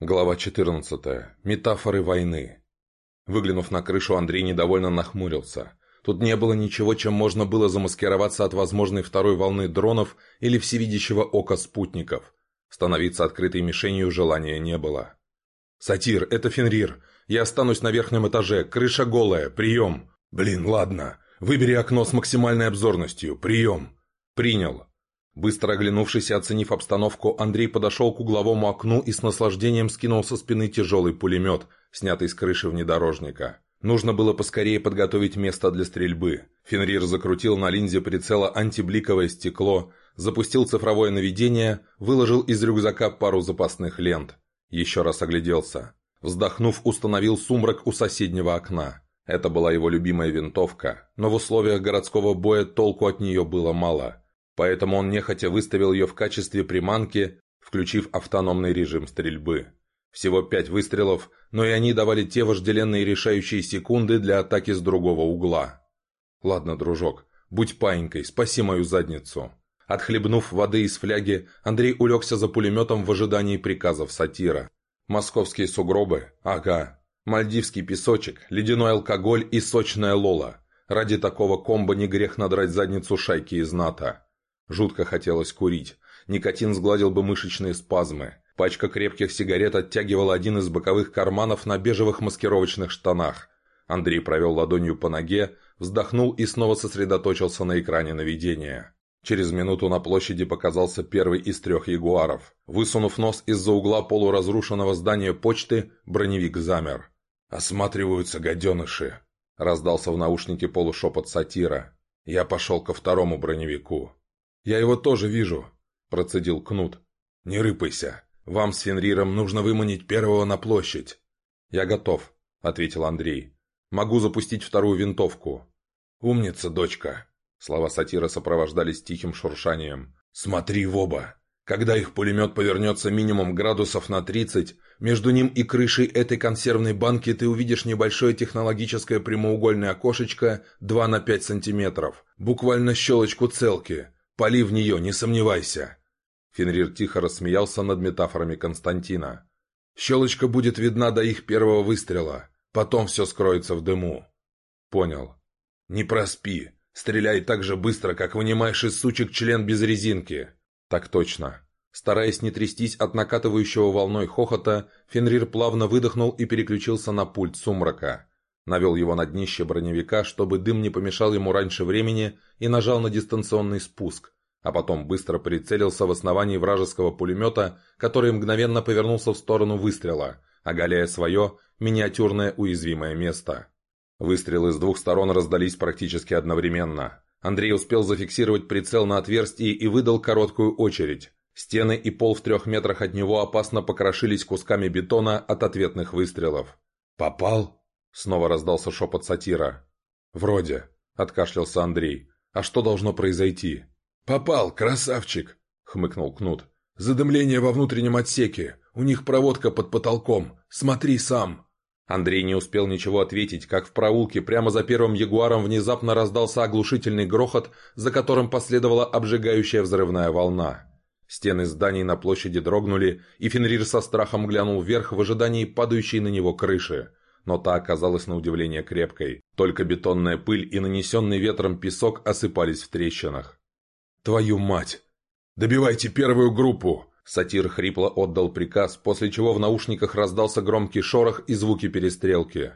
Глава 14. Метафоры войны. Выглянув на крышу, Андрей недовольно нахмурился. Тут не было ничего, чем можно было замаскироваться от возможной второй волны дронов или всевидящего ока спутников. Становиться открытой мишенью желания не было. «Сатир, это Фенрир. Я останусь на верхнем этаже. Крыша голая. Прием!» «Блин, ладно. Выбери окно с максимальной обзорностью. Прием!» «Принял». Быстро оглянувшись и оценив обстановку, Андрей подошел к угловому окну и с наслаждением скинул со спины тяжелый пулемет, снятый с крыши внедорожника. Нужно было поскорее подготовить место для стрельбы. Фенрир закрутил на линзе прицела антибликовое стекло, запустил цифровое наведение, выложил из рюкзака пару запасных лент. Еще раз огляделся. Вздохнув, установил сумрак у соседнего окна. Это была его любимая винтовка, но в условиях городского боя толку от нее было мало – Поэтому он нехотя выставил ее в качестве приманки, включив автономный режим стрельбы. Всего пять выстрелов, но и они давали те вожделенные решающие секунды для атаки с другого угла. «Ладно, дружок, будь паинькой, спаси мою задницу». Отхлебнув воды из фляги, Андрей улегся за пулеметом в ожидании приказов сатира. Московские сугробы? Ага. Мальдивский песочек, ледяной алкоголь и сочная лола. Ради такого комбо не грех надрать задницу шайки из НАТО. Жутко хотелось курить. Никотин сгладил бы мышечные спазмы. Пачка крепких сигарет оттягивала один из боковых карманов на бежевых маскировочных штанах. Андрей провел ладонью по ноге, вздохнул и снова сосредоточился на экране наведения. Через минуту на площади показался первый из трех ягуаров. Высунув нос из-за угла полуразрушенного здания почты, броневик замер. «Осматриваются гаденыши», — раздался в наушнике полушепот сатира. Я пошел ко второму броневику. «Я его тоже вижу», – процедил Кнут. «Не рыпайся. Вам с Фенриром нужно выманить первого на площадь». «Я готов», – ответил Андрей. «Могу запустить вторую винтовку». «Умница, дочка!» Слова сатира сопровождались тихим шуршанием. «Смотри в оба! Когда их пулемет повернется минимум градусов на 30, между ним и крышей этой консервной банки ты увидишь небольшое технологическое прямоугольное окошечко 2 на 5 сантиметров, буквально щелочку целки, Пали в нее, не сомневайся!» Фенрир тихо рассмеялся над метафорами Константина. «Щелочка будет видна до их первого выстрела. Потом все скроется в дыму». «Понял». «Не проспи. Стреляй так же быстро, как вынимаешь из сучек член без резинки». «Так точно». Стараясь не трястись от накатывающего волной хохота, Фенрир плавно выдохнул и переключился на пульт сумрака. Навел его на днище броневика, чтобы дым не помешал ему раньше времени, и нажал на дистанционный спуск, а потом быстро прицелился в основании вражеского пулемета, который мгновенно повернулся в сторону выстрела, оголяя свое миниатюрное уязвимое место. Выстрелы с двух сторон раздались практически одновременно. Андрей успел зафиксировать прицел на отверстии и выдал короткую очередь. Стены и пол в трех метрах от него опасно покрошились кусками бетона от ответных выстрелов. «Попал?» Снова раздался шепот сатира. «Вроде», — откашлялся Андрей. «А что должно произойти?» «Попал, красавчик!» — хмыкнул Кнут. «Задымление во внутреннем отсеке. У них проводка под потолком. Смотри сам!» Андрей не успел ничего ответить, как в проулке прямо за первым ягуаром внезапно раздался оглушительный грохот, за которым последовала обжигающая взрывная волна. Стены зданий на площади дрогнули, и Фенрир со страхом глянул вверх в ожидании падающей на него крыши но та оказалась на удивление крепкой. Только бетонная пыль и нанесенный ветром песок осыпались в трещинах. «Твою мать! Добивайте первую группу!» Сатир хрипло отдал приказ, после чего в наушниках раздался громкий шорох и звуки перестрелки.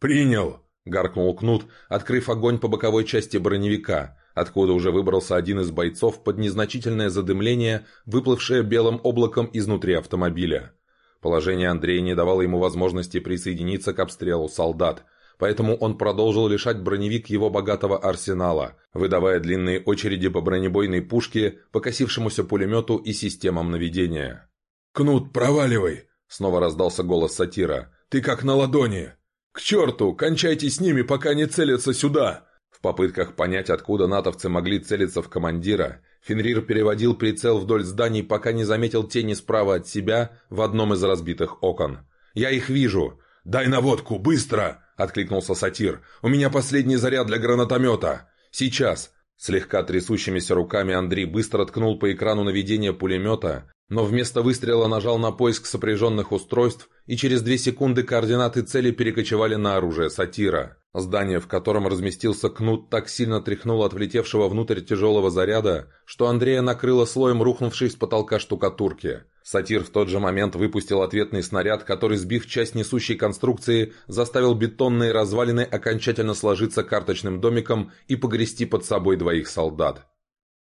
«Принял!» – гаркнул Кнут, открыв огонь по боковой части броневика, откуда уже выбрался один из бойцов под незначительное задымление, выплывшее белым облаком изнутри автомобиля. Положение Андрея не давало ему возможности присоединиться к обстрелу солдат, поэтому он продолжил лишать броневик его богатого арсенала, выдавая длинные очереди по бронебойной пушке, покосившемуся пулемету и системам наведения. «Кнут, проваливай!» — снова раздался голос сатира. «Ты как на ладони!» «К черту! Кончайте с ними, пока не целятся сюда!» В попытках понять, откуда натовцы могли целиться в командира, Фенрир переводил прицел вдоль зданий, пока не заметил тени справа от себя в одном из разбитых окон. «Я их вижу!» «Дай наводку, быстро!» — откликнулся сатир. «У меня последний заряд для гранатомета!» «Сейчас!» Слегка трясущимися руками Андрей быстро ткнул по экрану наведения пулемета, но вместо выстрела нажал на поиск сопряженных устройств, и через две секунды координаты цели перекочевали на оружие сатира. Здание, в котором разместился кнут, так сильно тряхнуло от влетевшего внутрь тяжелого заряда, что Андрея накрыло слоем рухнувшей с потолка штукатурки. Сатир в тот же момент выпустил ответный снаряд, который, сбив часть несущей конструкции, заставил бетонные развалины окончательно сложиться карточным домиком и погрести под собой двоих солдат.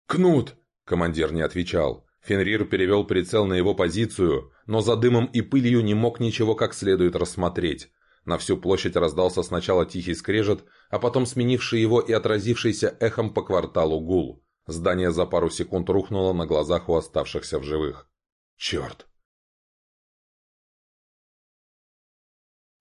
«Кнут!» – командир не отвечал. Фенрир перевел прицел на его позицию, но за дымом и пылью не мог ничего как следует рассмотреть. На всю площадь раздался сначала тихий скрежет, а потом сменивший его и отразившийся эхом по кварталу гул. Здание за пару секунд рухнуло на глазах у оставшихся в живых. «Черт!»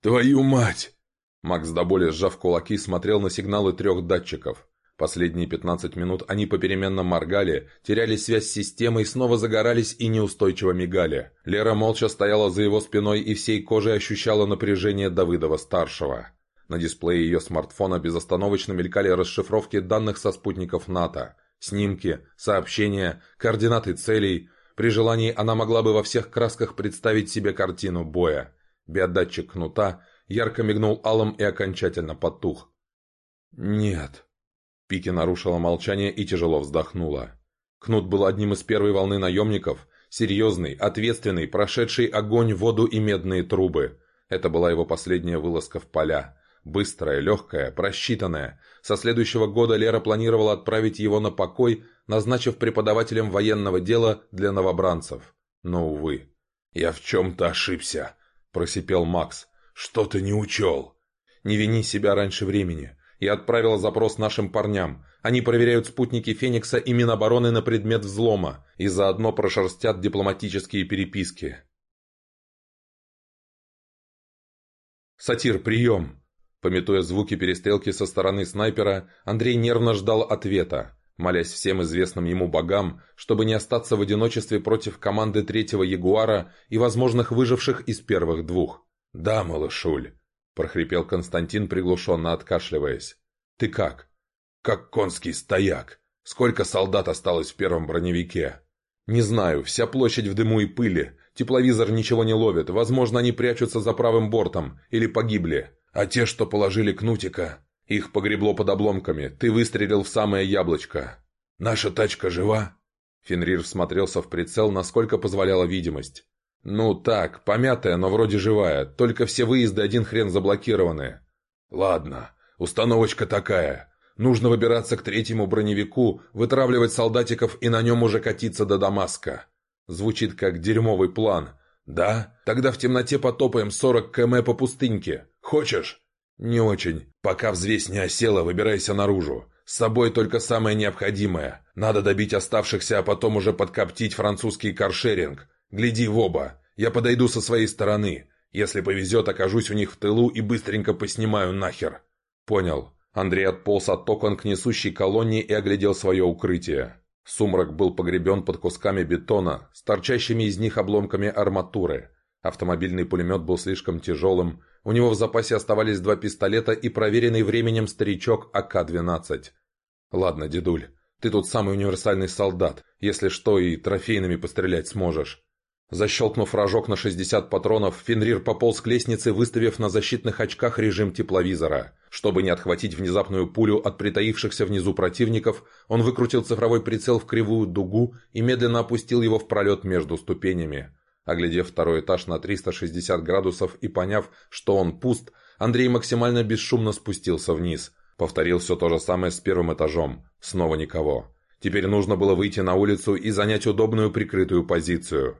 «Твою мать!» Макс до боли сжав кулаки смотрел на сигналы трех датчиков. Последние 15 минут они попеременно моргали, теряли связь с системой, снова загорались и неустойчиво мигали. Лера молча стояла за его спиной и всей кожей ощущала напряжение Давыдова-старшего. На дисплее ее смартфона безостановочно мелькали расшифровки данных со спутников НАТО. Снимки, сообщения, координаты целей. При желании она могла бы во всех красках представить себе картину боя. Биодатчик кнута ярко мигнул алым и окончательно потух. «Нет», Пики нарушила молчание и тяжело вздохнула. Кнут был одним из первой волны наемников, серьезный, ответственный, прошедший огонь, воду и медные трубы. Это была его последняя вылазка в поля. Быстрая, легкая, просчитанная. Со следующего года Лера планировала отправить его на покой, назначив преподавателем военного дела для новобранцев. Но, увы. «Я в чем-то ошибся», – просипел Макс. «Что ты не учел?» «Не вини себя раньше времени. Я отправил запрос нашим парням. Они проверяют спутники Феникса и Минобороны на предмет взлома и заодно прошерстят дипломатические переписки. «Сатир, прием!» Пометуя звуки перестрелки со стороны снайпера, Андрей нервно ждал ответа, молясь всем известным ему богам, чтобы не остаться в одиночестве против команды третьего Ягуара и возможных выживших из первых двух. «Да, малышуль!» – прохрипел Константин, приглушенно откашливаясь. «Ты как?» «Как конский стояк. Сколько солдат осталось в первом броневике?» «Не знаю. Вся площадь в дыму и пыли. Тепловизор ничего не ловит. Возможно, они прячутся за правым бортом. Или погибли. А те, что положили Кнутика?» «Их погребло под обломками. Ты выстрелил в самое яблочко». «Наша тачка жива?» Фенрир всмотрелся в прицел, насколько позволяла видимость. «Ну так, помятая, но вроде живая. Только все выезды один хрен заблокированы». «Ладно, установочка такая. Нужно выбираться к третьему броневику, вытравливать солдатиков и на нем уже катиться до Дамаска». Звучит как дерьмовый план. «Да? Тогда в темноте потопаем 40 км по пустыньке. Хочешь?» «Не очень. Пока взвесь не осела, выбирайся наружу. С собой только самое необходимое. Надо добить оставшихся, а потом уже подкоптить французский каршеринг. Гляди в оба. Я подойду со своей стороны. Если повезет, окажусь у них в тылу и быстренько поснимаю нахер». «Понял». Андрей отполз от окон к несущей колонне и оглядел свое укрытие. Сумрак был погребен под кусками бетона, с торчащими из них обломками арматуры. Автомобильный пулемет был слишком тяжелым, у него в запасе оставались два пистолета и проверенный временем старичок АК-12. «Ладно, дедуль, ты тут самый универсальный солдат, если что и трофейными пострелять сможешь. Защелкнув рожок на 60 патронов, Фенрир пополз к лестнице, выставив на защитных очках режим тепловизора. Чтобы не отхватить внезапную пулю от притаившихся внизу противников, он выкрутил цифровой прицел в кривую дугу и медленно опустил его в пролет между ступенями. Оглядев второй этаж на 360 градусов и поняв, что он пуст, Андрей максимально бесшумно спустился вниз. Повторил все то же самое с первым этажом. Снова никого. Теперь нужно было выйти на улицу и занять удобную прикрытую позицию.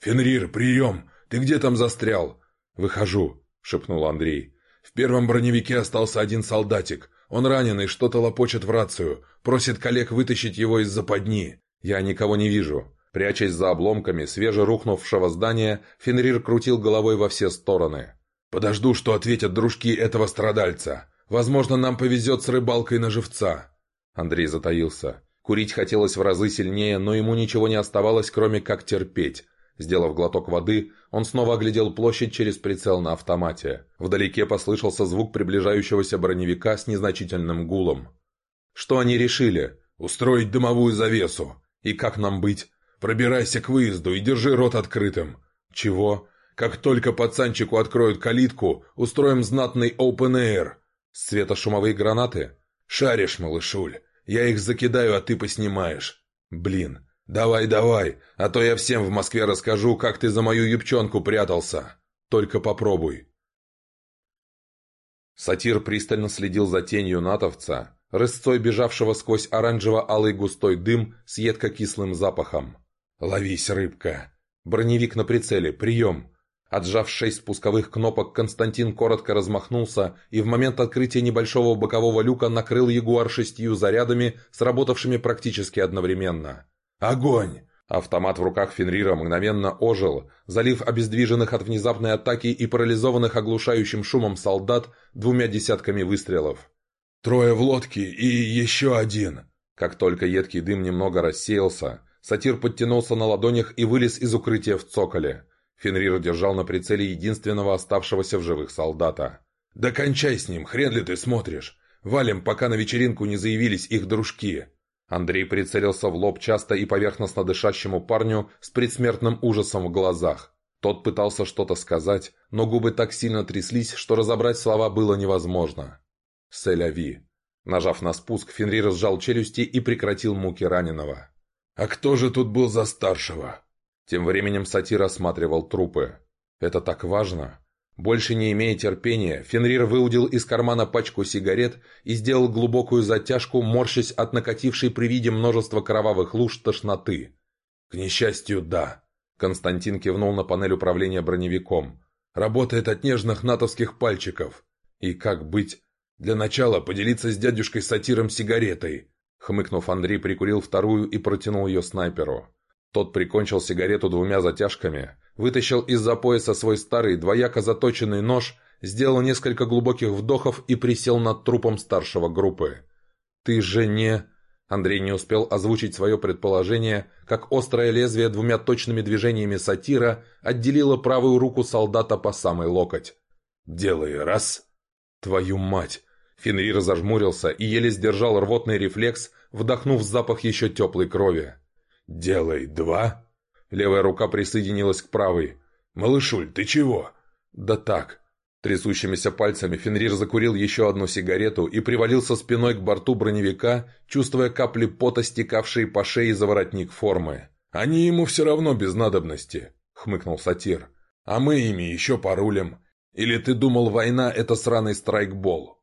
«Фенрир, прием! Ты где там застрял?» «Выхожу», — шепнул Андрей. «В первом броневике остался один солдатик. Он раненый, что-то лопочет в рацию. Просит коллег вытащить его из западни. Я никого не вижу». Прячась за обломками свежерухнувшего здания, Фенрир крутил головой во все стороны. «Подожду, что ответят дружки этого страдальца. Возможно, нам повезет с рыбалкой на живца». Андрей затаился. Курить хотелось в разы сильнее, но ему ничего не оставалось, кроме как терпеть. Сделав глоток воды, он снова оглядел площадь через прицел на автомате. Вдалеке послышался звук приближающегося броневика с незначительным гулом. «Что они решили?» «Устроить дымовую завесу. И как нам быть?» Пробирайся к выезду и держи рот открытым». «Чего?» «Как только пацанчику откроют калитку, устроим знатный open-air». «Светошумовые гранаты?» «Шаришь, малышуль. Я их закидаю, а ты поснимаешь». «Блин, давай, давай, а то я всем в Москве расскажу, как ты за мою юбчонку прятался. Только попробуй». Сатир пристально следил за тенью натовца, рысцой бежавшего сквозь оранжево-алый густой дым с едко-кислым запахом. «Ловись, рыбка!» Броневик на прицеле, прием! Отжав шесть спусковых кнопок, Константин коротко размахнулся и в момент открытия небольшого бокового люка накрыл Ягуар шестью зарядами, сработавшими практически одновременно. «Огонь!» Автомат в руках Фенрира мгновенно ожил, залив обездвиженных от внезапной атаки и парализованных оглушающим шумом солдат двумя десятками выстрелов. «Трое в лодке и еще один!» Как только едкий дым немного рассеялся, сатир подтянулся на ладонях и вылез из укрытия в цоколе. Фенрир держал на прицеле единственного оставшегося в живых солдата. «Да кончай с ним, хрен ли ты смотришь! Валим, пока на вечеринку не заявились их дружки!» Андрей прицелился в лоб часто и поверхностно дышащему парню с предсмертным ужасом в глазах. Тот пытался что-то сказать, но губы так сильно тряслись, что разобрать слова было невозможно. «Селяви». Нажав на спуск, Фенрир сжал челюсти и прекратил муки раненого. «А кто же тут был за старшего?» Тем временем сатир осматривал трупы. «Это так важно?» Больше не имея терпения, Фенрир выудил из кармана пачку сигарет и сделал глубокую затяжку, морщась от накатившей при виде множества кровавых луж тошноты. «К несчастью, да», — Константин кивнул на панель управления броневиком. «Работает от нежных натовских пальчиков. И как быть? Для начала поделиться с дядюшкой-сатиром сигаретой». Хмыкнув, Андрей прикурил вторую и протянул ее снайперу. Тот прикончил сигарету двумя затяжками, вытащил из-за пояса свой старый двояко заточенный нож, сделал несколько глубоких вдохов и присел над трупом старшего группы. «Ты же не...» Андрей не успел озвучить свое предположение, как острое лезвие двумя точными движениями сатира отделило правую руку солдата по самый локоть. «Делай раз!» «Твою мать!» Фенрир зажмурился и еле сдержал рвотный рефлекс, вдохнув запах еще теплой крови. «Делай два». Левая рука присоединилась к правой. «Малышуль, ты чего?» «Да так». Трясущимися пальцами Фенрир закурил еще одну сигарету и привалился спиной к борту броневика, чувствуя капли пота, стекавшие по шее за воротник формы. «Они ему все равно без надобности», — хмыкнул сатир. «А мы ими еще порулим. Или ты думал, война — это сраный страйкбол?»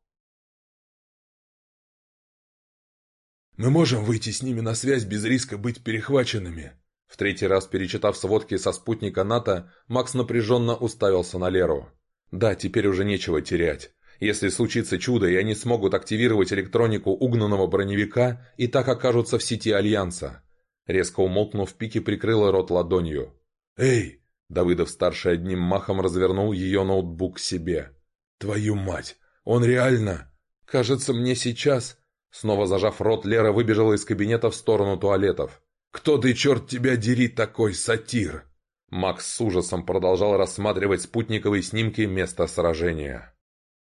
Мы можем выйти с ними на связь без риска быть перехваченными». В третий раз перечитав сводки со спутника НАТО, Макс напряженно уставился на Леру. «Да, теперь уже нечего терять. Если случится чудо, и они смогут активировать электронику угнанного броневика, и так окажутся в сети Альянса». Резко умолкнув, Пики прикрыла рот ладонью. «Эй!» Давыдов-старший одним махом развернул ее ноутбук к себе. «Твою мать! Он реально...» «Кажется, мне сейчас...» Снова зажав рот, Лера выбежала из кабинета в сторону туалетов. «Кто ты, черт тебя дери, такой сатир?» Макс с ужасом продолжал рассматривать спутниковые снимки места сражения.